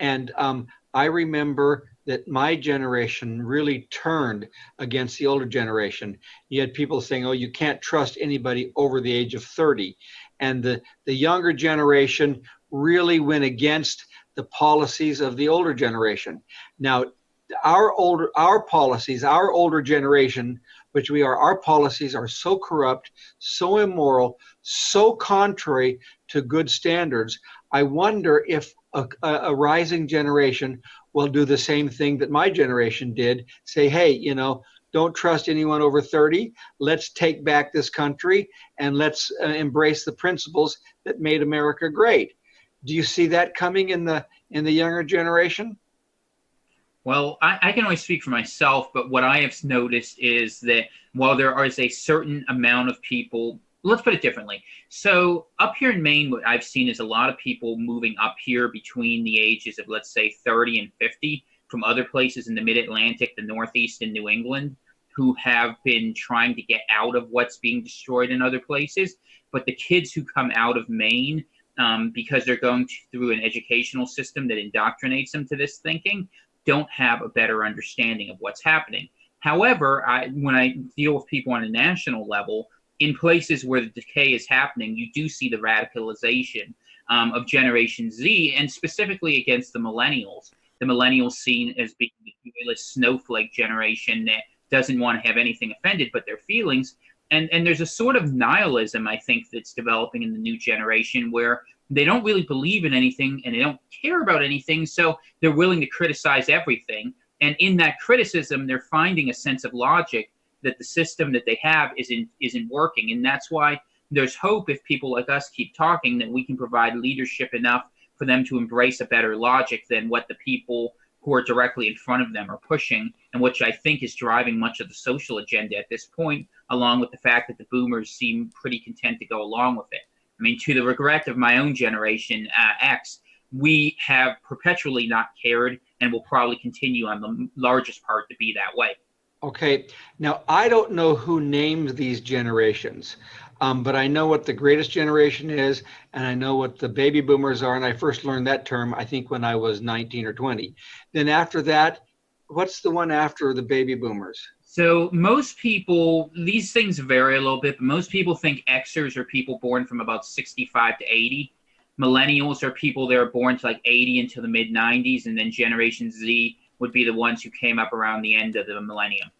And um, I remember that my generation really turned against the older generation. You had people saying, oh, you can't trust anybody over the age of 30. And the, the younger generation really went against the policies of the older generation. Now, our older our policies, our older generation, which we are, our policies are so corrupt, so immoral, so contrary to good standards. I wonder if a, a, rising generation will do the same thing that my generation did say, hey, you know, don't trust anyone over 30. Let's take back this country and let's uh, embrace the principles that made America great. Do you see that coming in the in the younger generation? Well, I, I, can only speak for myself, but what I have noticed is that while there is a certain amount of people let's put it differently. So up here in Maine, what I've seen is a lot of people moving up here between the ages of let's say 30 and 50 from other places in the Mid-Atlantic, the Northeast, and New England, who have been trying to get out of what's being destroyed in other places. But the kids who come out of Maine, um, because they're going to, through an educational system that indoctrinates them to this thinking, don't have a better understanding of what's happening. However, I, when I deal with people on a national level, in places where the decay is happening, you do see the radicalization um, of Generation Z, and specifically against the millennials. The millennials seen as being the joyless snowflake generation that doesn't want to have anything offended but their feelings. And and there's a sort of nihilism I think that's developing in the new generation where they don't really believe in anything and they don't care about anything, so they're willing to criticize everything. And in that criticism, they're finding a sense of logic that the system that they have isn't isn't working, and that's why there's hope if people like us keep talking that we can provide leadership enough for them to embrace a better logic than what the people who are directly in front of them are pushing, and which I think is driving much of the social agenda at this point, along with the fact that the boomers seem pretty content to go along with it. I mean, to the regret of my own generation, uh, X, we have perpetually not cared and will probably continue on the largest part to be that way. Okay, now I don't know who named these generations, um, but I know what the greatest generation is, and I know what the baby boomers are. And I first learned that term, I think, when I was 19 or 20. Then after that, what's the one after the baby boomers? So most people, these things vary a little bit, but most people think Xers are people born from about 65 to 80. Millennials are people that are born to like 80 into the mid 90s, and then Generation Z would be the ones who came up around the end of the millennium.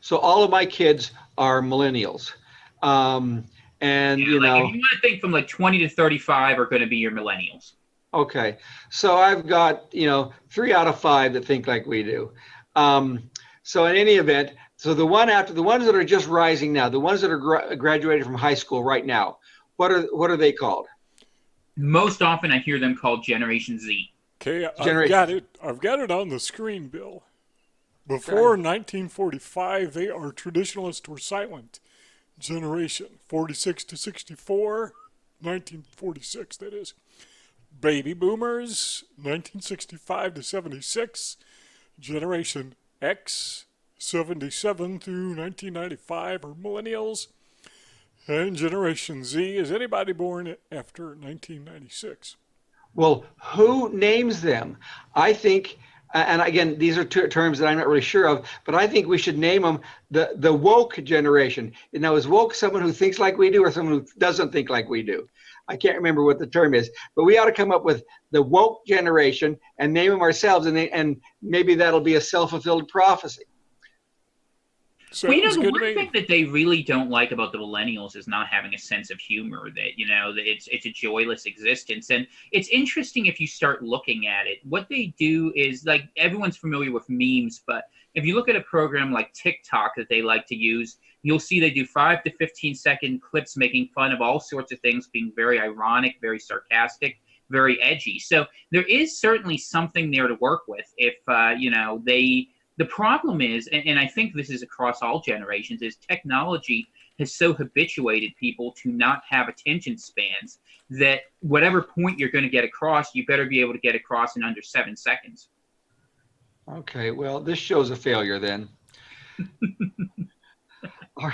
So all of my kids are millennials. Um, and Yeah, you like know, if you want to think from like 20 to 35 are going to be your millennials. okay. So I've got, you know, three out of five that think like we do. Um, so in any event, so the one after the ones that are just rising now, the ones that are gra- graduated from high school right now, what are what are they called? Most often, I hear them called Generation Z. Okay, I've got it. I've got it on the screen, Bill. Before 1945, they are traditionalist or silent generation. 46 to 64, 1946, that is. Baby boomers, 1965 to 76. Generation X, 77 through 1995, are millennials. And Generation Z is anybody born after 1996. Well, who names them? I think, and again, these are two terms that I'm not really sure of, but I think we should name them the the woke generation. Now, is woke someone who thinks like we do, or someone who doesn't think like we do? I can't remember what the term is, but we ought to come up with the woke generation and name them ourselves, and they, and maybe that'll be a self fulfilled prophecy. Well, you know, the one me. thing that they really don't like about the millennials is not having a sense of humor. That you know, that it's it's a joyless existence, and it's interesting if you start looking at it. What they do is like everyone's familiar with memes, but if you look at a program like TikTok that they like to use, you'll see they do five to fifteen second clips making fun of all sorts of things, being very ironic, very sarcastic, very edgy. So there is certainly something there to work with if uh, you know they the problem is, and, and I think this is across all generations, is technology has so habituated people to not have attention spans that whatever point you're going to get across, you better be able to get across in under seven seconds. Okay, well, this show's a failure then. All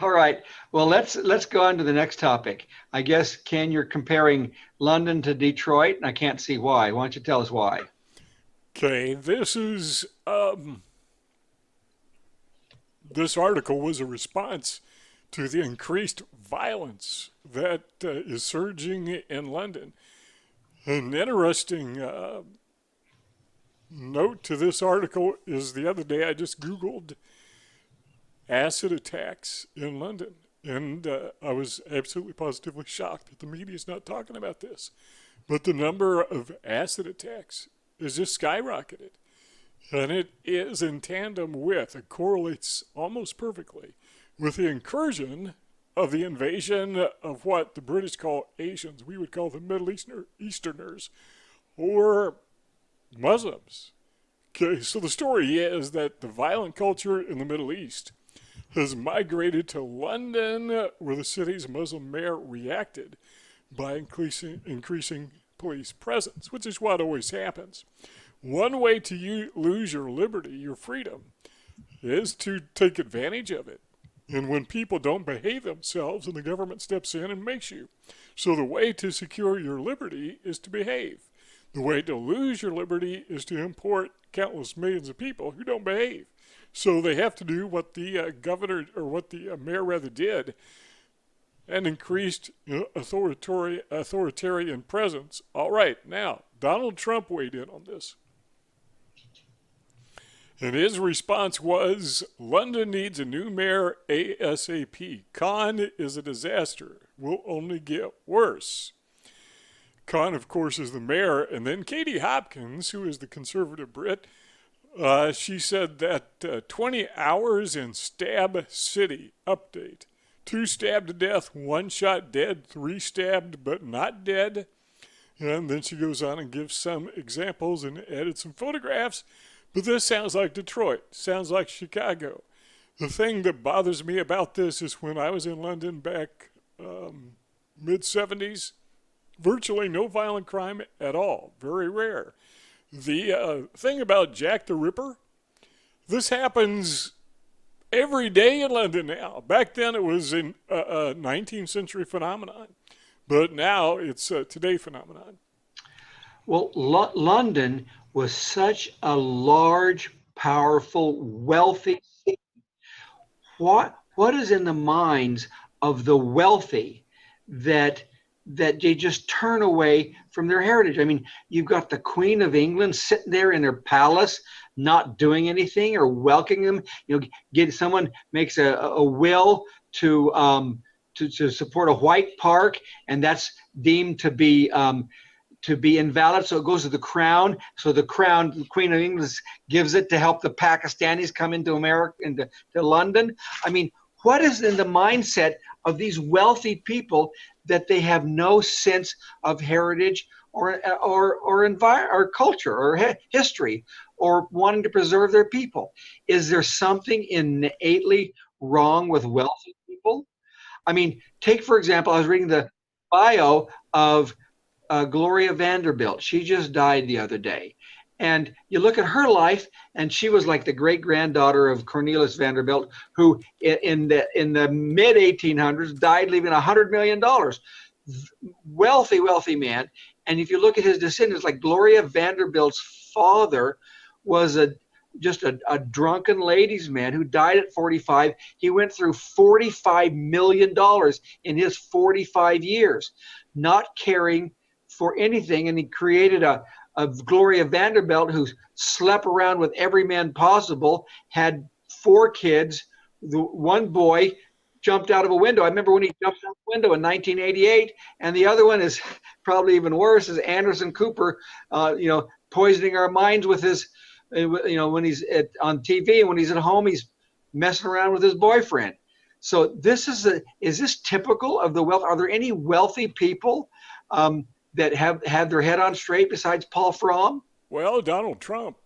all right. Well, let's let's go on to the next topic. I guess Ken, you're comparing London to Detroit, and I can't see why. Why don't you tell us why? Okay, this is um, this article was a response to the increased violence that uh, is surging in London. An interesting uh, note to this article is the other day I just Googled acid attacks in London, and uh, I was absolutely positively shocked that the media is not talking about this. But the number of acid attacks is just skyrocketed. And it is in tandem with, it correlates almost perfectly with the incursion of the invasion of what the British call Asians. We would call them Middle Easterner, Easterners or Muslims. Okay, so the story is that the violent culture in the Middle East has migrated to London, where the city's Muslim mayor reacted by increasing, increasing police presence, which is what always happens. One way to u- lose your liberty, your freedom, is to take advantage of it. And when people don't behave themselves, and the government steps in and makes you. So the way to secure your liberty is to behave. The way to lose your liberty is to import countless millions of people who don't behave. So they have to do what the uh, governor or what the uh, mayor rather did, and increased authoritarian presence. All right, now Donald Trump weighed in on this. And his response was London needs a new mayor ASAP. Khan is a disaster, will only get worse. Khan, of course, is the mayor. And then Katie Hopkins, who is the conservative Brit, uh, she said that uh, 20 hours in Stab City update. Two stabbed to death, one shot dead, three stabbed but not dead. And then she goes on and gives some examples and added some photographs but this sounds like Detroit, sounds like Chicago. The thing that bothers me about this is when I was in London back um, mid 70s, virtually no violent crime at all, very rare. The uh, thing about Jack the Ripper, this happens every day in London now. Back then it was in a uh, uh, 19th century phenomenon, but now it's a today phenomenon. Well, London was such a large, powerful, wealthy city. What what is in the minds of the wealthy that that they just turn away from their heritage? I mean, you've got the Queen of England sitting there in her palace, not doing anything or welcoming them. You know, get someone makes a, a will to um, to, to support a white park, and that's deemed to be um, to be invalid, so it goes to the crown. So the crown, the Queen of England, gives it to help the Pakistanis come into America, into to London. I mean, what is in the mindset of these wealthy people that they have no sense of heritage or or or envir- or culture or history or wanting to preserve their people? Is there something innately wrong with wealthy people? I mean, take for example, I was reading the bio of uh, Gloria Vanderbilt. She just died the other day. And you look at her life, and she was like the great granddaughter of Cornelius Vanderbilt, who in the in the mid 1800s died leaving $100 million. Wealthy, wealthy man. And if you look at his descendants, like Gloria Vanderbilt's father was a just a, a drunken ladies man who died at 45. He went through $45 million in his 45 years, not caring for anything, and he created a, a Gloria Vanderbilt who slept around with every man possible, had four kids. The one boy jumped out of a window. I remember when he jumped out of the window in 1988, and the other one is probably even worse is Anderson Cooper, uh, you know, poisoning our minds with his, uh, you know, when he's at, on TV and when he's at home, he's messing around with his boyfriend. So this is a, is this typical of the wealth? Are there any wealthy people um, that have had their head on straight besides Paul Fromm? Well, Donald Trump.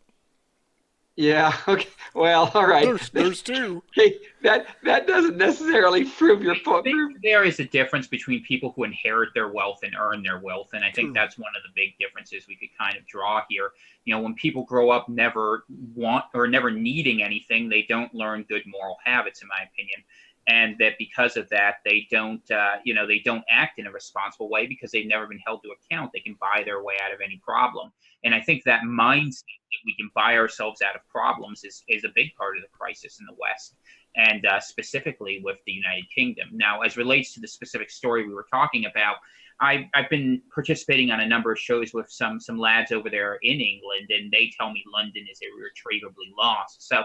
Yeah. Okay. Well, all right. There's, there's two. Hey, that that doesn't necessarily prove your point. There is a difference between people who inherit their wealth and earn their wealth, and I think hmm. that's one of the big differences we could kind of draw here. You know, when people grow up never want or never needing anything, they don't learn good moral habits, in my opinion and that because of that they don't uh, you know they don't act in a responsible way because they've never been held to account. They can buy their way out of any problem. And i think that mindset that we can buy ourselves out of problems is, is a big part of the crisis in the west and uh, specifically with the united kingdom. Now as relates to the specific story we were talking about I, I've been participating on a number of shows with some some lads over there in England, and they tell me London is irretrievably lost. So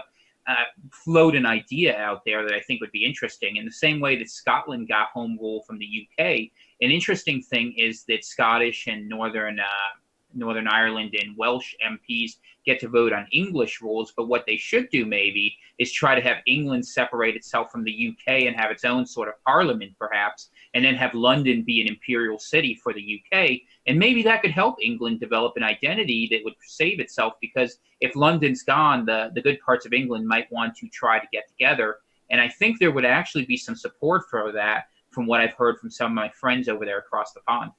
uh, float an idea out there that I think would be interesting. In the same way that Scotland got home rule from the UK, an interesting thing is that Scottish and Northern uh, Northern Ireland and Welsh MPs get to vote on English rules, but what they should do maybe is try to have England separate itself from the UK and have its own sort of parliament, perhaps, and then have London be an imperial city for the UK. And maybe that could help England develop an identity that would save itself because if London's gone, the, the good parts of England might want to try to get together. And I think there would actually be some support for that from what I've heard from some of my friends over there across the pond.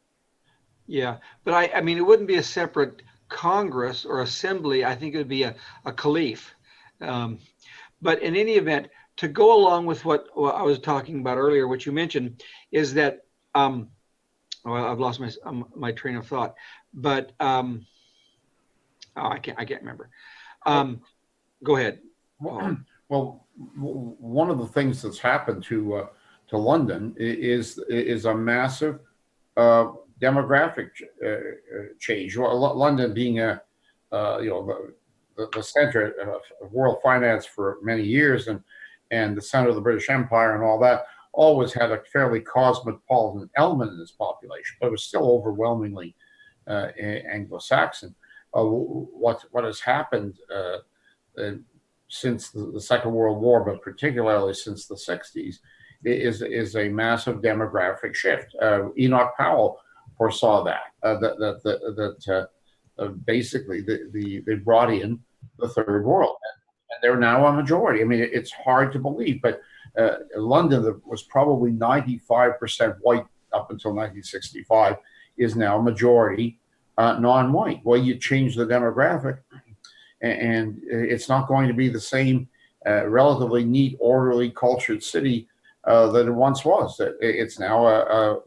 Yeah, but I, I mean, it wouldn't be a separate Congress or assembly. I think it would be a, a caliph. Um, but in any event, to go along with what, what, I was talking about earlier, what you mentioned is that, um, well, I've lost my um, my train of thought, but um, oh, I can't I can't remember. Um, go ahead. Well, well, one of the things that's happened to uh, to London is is a massive uh, demographic uh, uh, change. London being a uh, you know the, the, center of world finance for many years and and the center of the British Empire and all that always had a fairly cosmopolitan element in its population, but it was still overwhelmingly uh, Anglo-Saxon. Uh, what what has happened uh, since the, the Second World War, but particularly since the 60s, is, is a massive demographic shift. Enoch Powell foresaw that, uh, that, that, that, that uh, uh, basically the, the, they brought in the third world. And they're now a majority. I mean, it's hard to believe, but uh, London that was probably 95% white up until 1965 is now a majority uh, non-white. Well, you change the demographic, and it's not going to be the same uh, relatively neat, orderly, cultured city uh, that it once was. It- It's now a, a-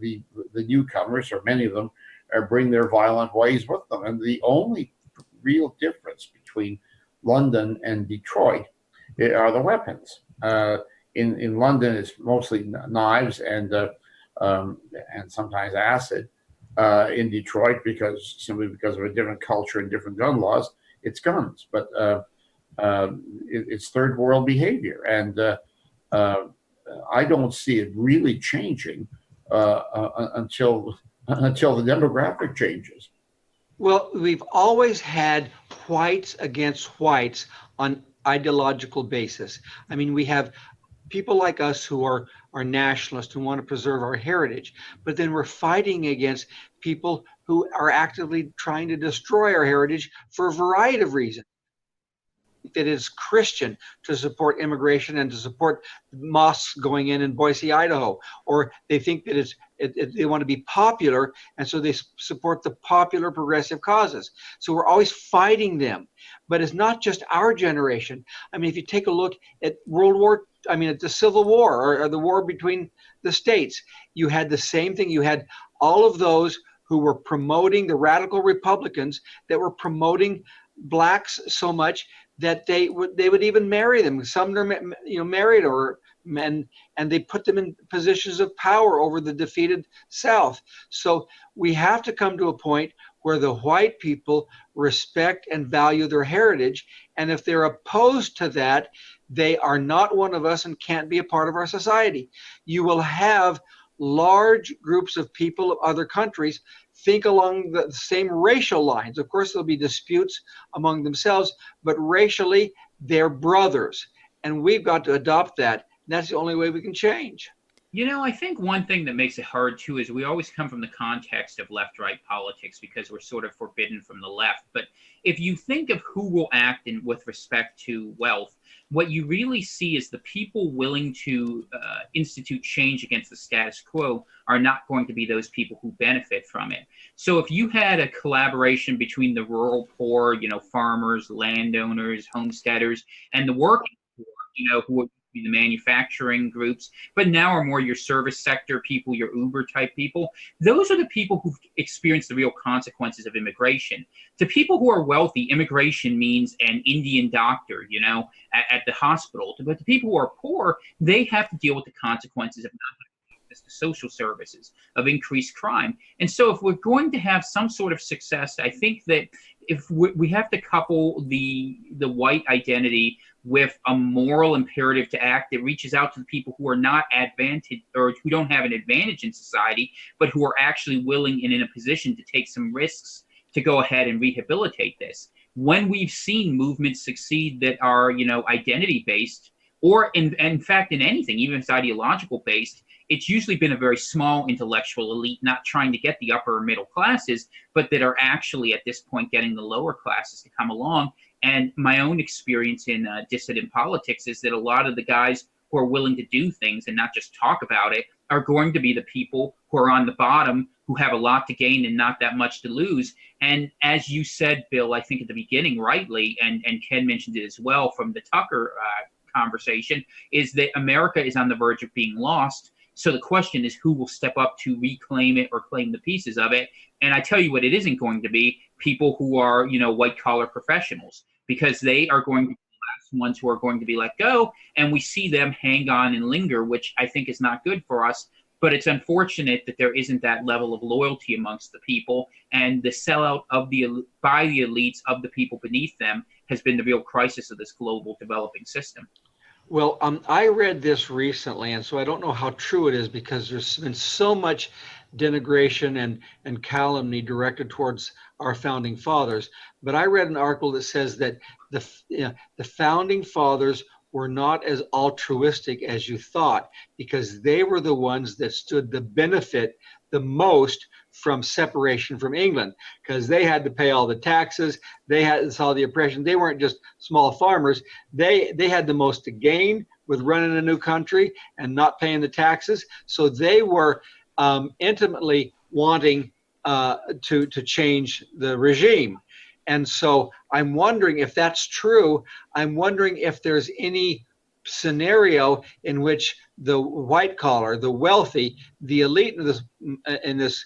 the the newcomers, or many of them, uh, bring their violent ways with them, and the only real difference between London and Detroit are the weapons. Uh, in in London, it's mostly knives and uh, um, and sometimes acid. Uh, in Detroit, because simply because of a different culture and different gun laws, it's guns. But uh, uh, it, it's third world behavior, and uh, uh, I don't see it really changing uh, uh, until until the demographic changes. Well, we've always had whites against whites on ideological basis. I mean, we have people like us who are are nationalists who want to preserve our heritage, but then we're fighting against people who are actively trying to destroy our heritage for a variety of reasons. That is Christian to support immigration and to support mosques going in in Boise, Idaho, or they think that it's it, it, they want to be popular and so they support the popular progressive causes. So we're always fighting them, but it's not just our generation. I mean, if you take a look at World War, I mean, at the Civil War or, or the war between the states, you had the same thing. You had all of those who were promoting the radical Republicans that were promoting blacks so much that they would they would even marry them. Some are you know married or men, and they put them in positions of power over the defeated South. So we have to come to a point where the white people respect and value their heritage, and if they're opposed to that, they are not one of us and can't be a part of our society. You will have large groups of people of other countries think along the same racial lines. Of course, there'll be disputes among themselves, but racially, they're brothers. And we've got to adopt that. And that's the only way we can change. You know, I think one thing that makes it hard too is we always come from the context of left right politics because we're sort of forbidden from the left. But if you think of who will act in with respect to wealth, what you really see is the people willing to uh, institute change against the status quo are not going to be those people who benefit from it. So if you had a collaboration between the rural poor, you know, farmers, landowners, homesteaders, and the working poor, you know, who the manufacturing groups, but now are more your service sector people, your Uber type people. Those are the people who've experienced the real consequences of immigration. To people who are wealthy, immigration means an Indian doctor, you know, at, at the hospital. But to people who are poor, they have to deal with the consequences of not to social services, of increased crime. And so, if we're going to have some sort of success, I think that if we, we have to couple the the white identity with a moral imperative to act that reaches out to the people who are not advantaged or who don't have an advantage in society, but who are actually willing and in a position to take some risks to go ahead and rehabilitate this. When we've seen movements succeed that are, you know, identity based, or in, in fact in anything, even if it's ideological based, it's usually been a very small intellectual elite not trying to get the upper or middle classes, but that are actually at this point getting the lower classes to come along. And my own experience in uh, dissident politics is that a lot of the guys who are willing to do things and not just talk about it are going to be the people who are on the bottom who have a lot to gain and not that much to lose. And as you said, Bill, I think at the beginning, rightly, and, and Ken mentioned it as well from the Tucker uh, conversation, is that America is on the verge of being lost. So the question is who will step up to reclaim it or claim the pieces of it. And I tell you what, it isn't going to be people who are, you know, white collar professionals. Because they are going to be the last ones who are going to be let go. And we see them hang on and linger, which I think is not good for us. But it's unfortunate that there isn't that level of loyalty amongst the people, and the sellout of the by the elites of the people beneath them has been the real crisis of this global developing system. Well, um, I read this recently, and so I don't know how true it is because there's been so much denigration and, and calumny directed towards our founding fathers. But I read an article that says that the, you know, the founding fathers were not as altruistic as you thought because they were the ones that stood the benefit the most from separation from England because they had to pay all the taxes they had saw the oppression. They weren't just small farmers. They they had the most to gain with running a new country and not paying the taxes. So they were um, intimately wanting uh, to to change the regime and so I'm wondering if that's true. I'm wondering if there's any scenario in which the white collar, the wealthy, the elite in this in this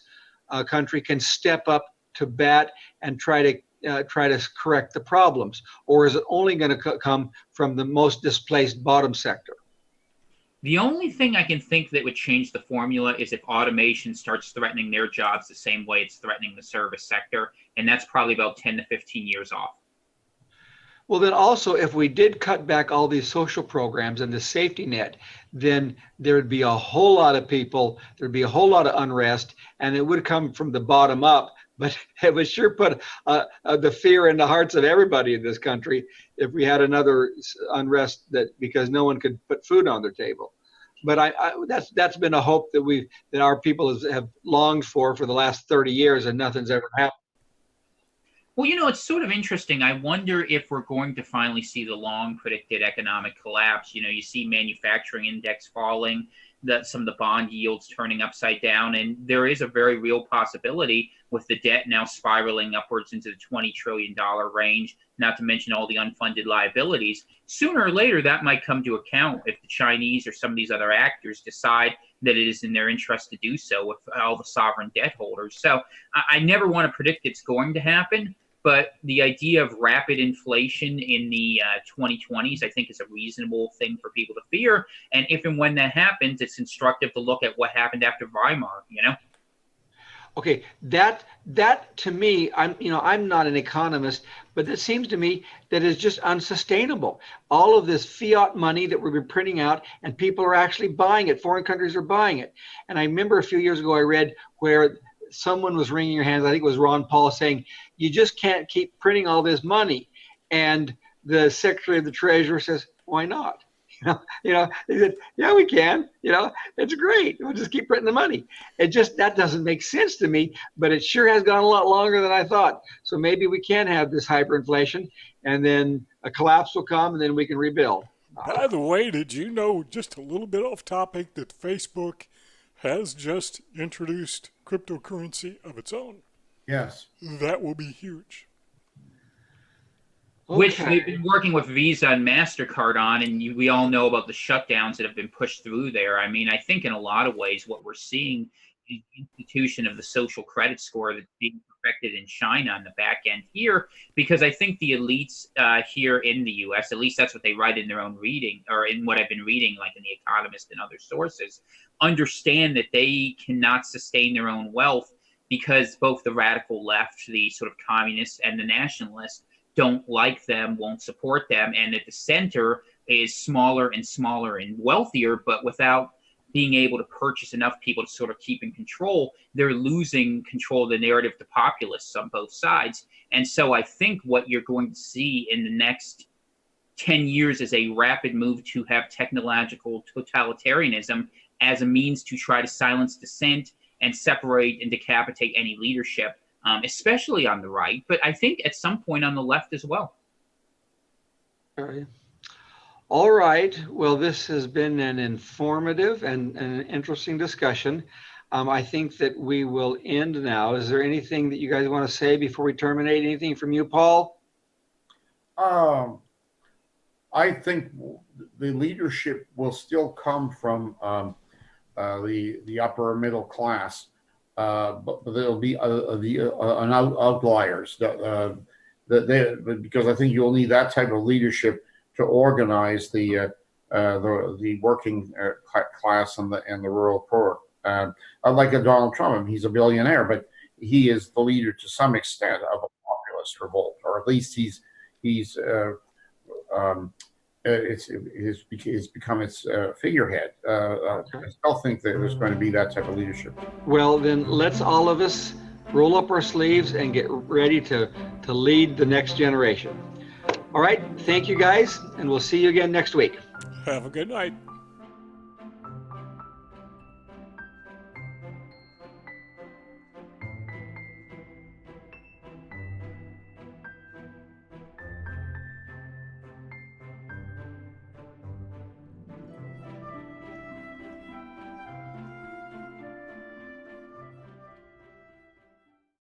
uh, country can step up to bat and try to uh, try to correct the problems, or is it only going to co- come from the most displaced bottom sector? The only thing I can think that would change the formula is if automation starts threatening their jobs the same way it's threatening the service sector, and that's probably about 10 to 15 years off. Well, then also, if we did cut back all these social programs and the safety net, then there would be a whole lot of people, there'd be a whole lot of unrest, and it would come from the bottom up. But it would sure put uh, uh, the fear in the hearts of everybody in this country if we had another unrest that because no one could put food on their table. But I, I that's that's been a hope that we that our people has, have longed for for the last 30 years, and nothing's ever happened. Well, you know, it's sort of interesting. I wonder if we're going to finally see the long predicted economic collapse. You know, you see manufacturing index falling, that some of the bond yields turning upside down, and there is a very real possibility with the debt now spiraling upwards into the 20 trillion dollar range, not to mention all the unfunded liabilities. Sooner or later, that might come to account if the Chinese or some of these other actors decide that it is in their interest to do so with all the sovereign debt holders. So I, I never want to predict it's going to happen, but the idea of rapid inflation in the uh, 2020s, I think, is a reasonable thing for people to fear. And if and when that happens, it's instructive to look at what happened after Weimar. You know. Okay, that that to me, I'm you know I'm not an economist, but it seems to me that is just unsustainable. All of this fiat money that we've been printing out, and people are actually buying it. Foreign countries are buying it. And I remember a few years ago I read where someone was wringing your hands. I think it was Ron Paul saying, "You just can't keep printing all this money." And the Secretary of the Treasury says, "Why not?" You know, you know, they said, "Yeah, we can. You know, it's great. We'll just keep printing the money." It just that doesn't make sense to me, but it sure has gone a lot longer than I thought. So maybe we can have this hyperinflation, and then a collapse will come, and then we can rebuild. By the way, did you know, just a little bit off topic, that Facebook has just introduced cryptocurrency of its own? Yes. That will be huge. which they've been working with Visa and Mastercard on, and you, we all know about the shutdowns that have been pushed through there. I mean, I think in a lot of ways, what we're seeing is the institution of the social credit score that's being perfected in China on the back end here, because I think the elites uh, here in the U.S., at least that's what they write in their own reading, or in what I've been reading, like in The Economist and other sources, understand that they cannot sustain their own wealth because both the radical left, the sort of communists, and the nationalists don't like them, won't support them, and that the center is smaller and smaller and wealthier, but without being able to purchase enough people to sort of keep in control, they're losing control of the narrative to populists on both sides. And so I think what you're going to see in the next 10 years is a rapid move to have technological totalitarianism as a means to try to silence dissent and separate and decapitate any leadership um, especially on the right, but I think at some point on the left as well. All right. All right. Well, this has been an informative and, and an interesting discussion. Um, I think that we will end now. Is there anything that you guys want to say before we terminate? Anything from you, Paul? Um, I think the leadership will still come from um, the the upper middle class uh, but, but there'll be uh, the uh, an out, outliers. Uh, that they, because I think you'll need that type of leadership to organize the uh, uh, the the working uh, class and the and the rural poor. Um, unlike a Donald Trump, he's a billionaire, but he is the leader to some extent of a populist revolt, or at least he's he's uh, um, uh, it's it's, it's become its uh, figurehead. Uh, uh, I still think that there's going to be that type of leadership. Well, then let's all of us roll up our sleeves and get ready to, to lead the next generation. All right. Thank you guys, and we'll see you again next week. Have a good night.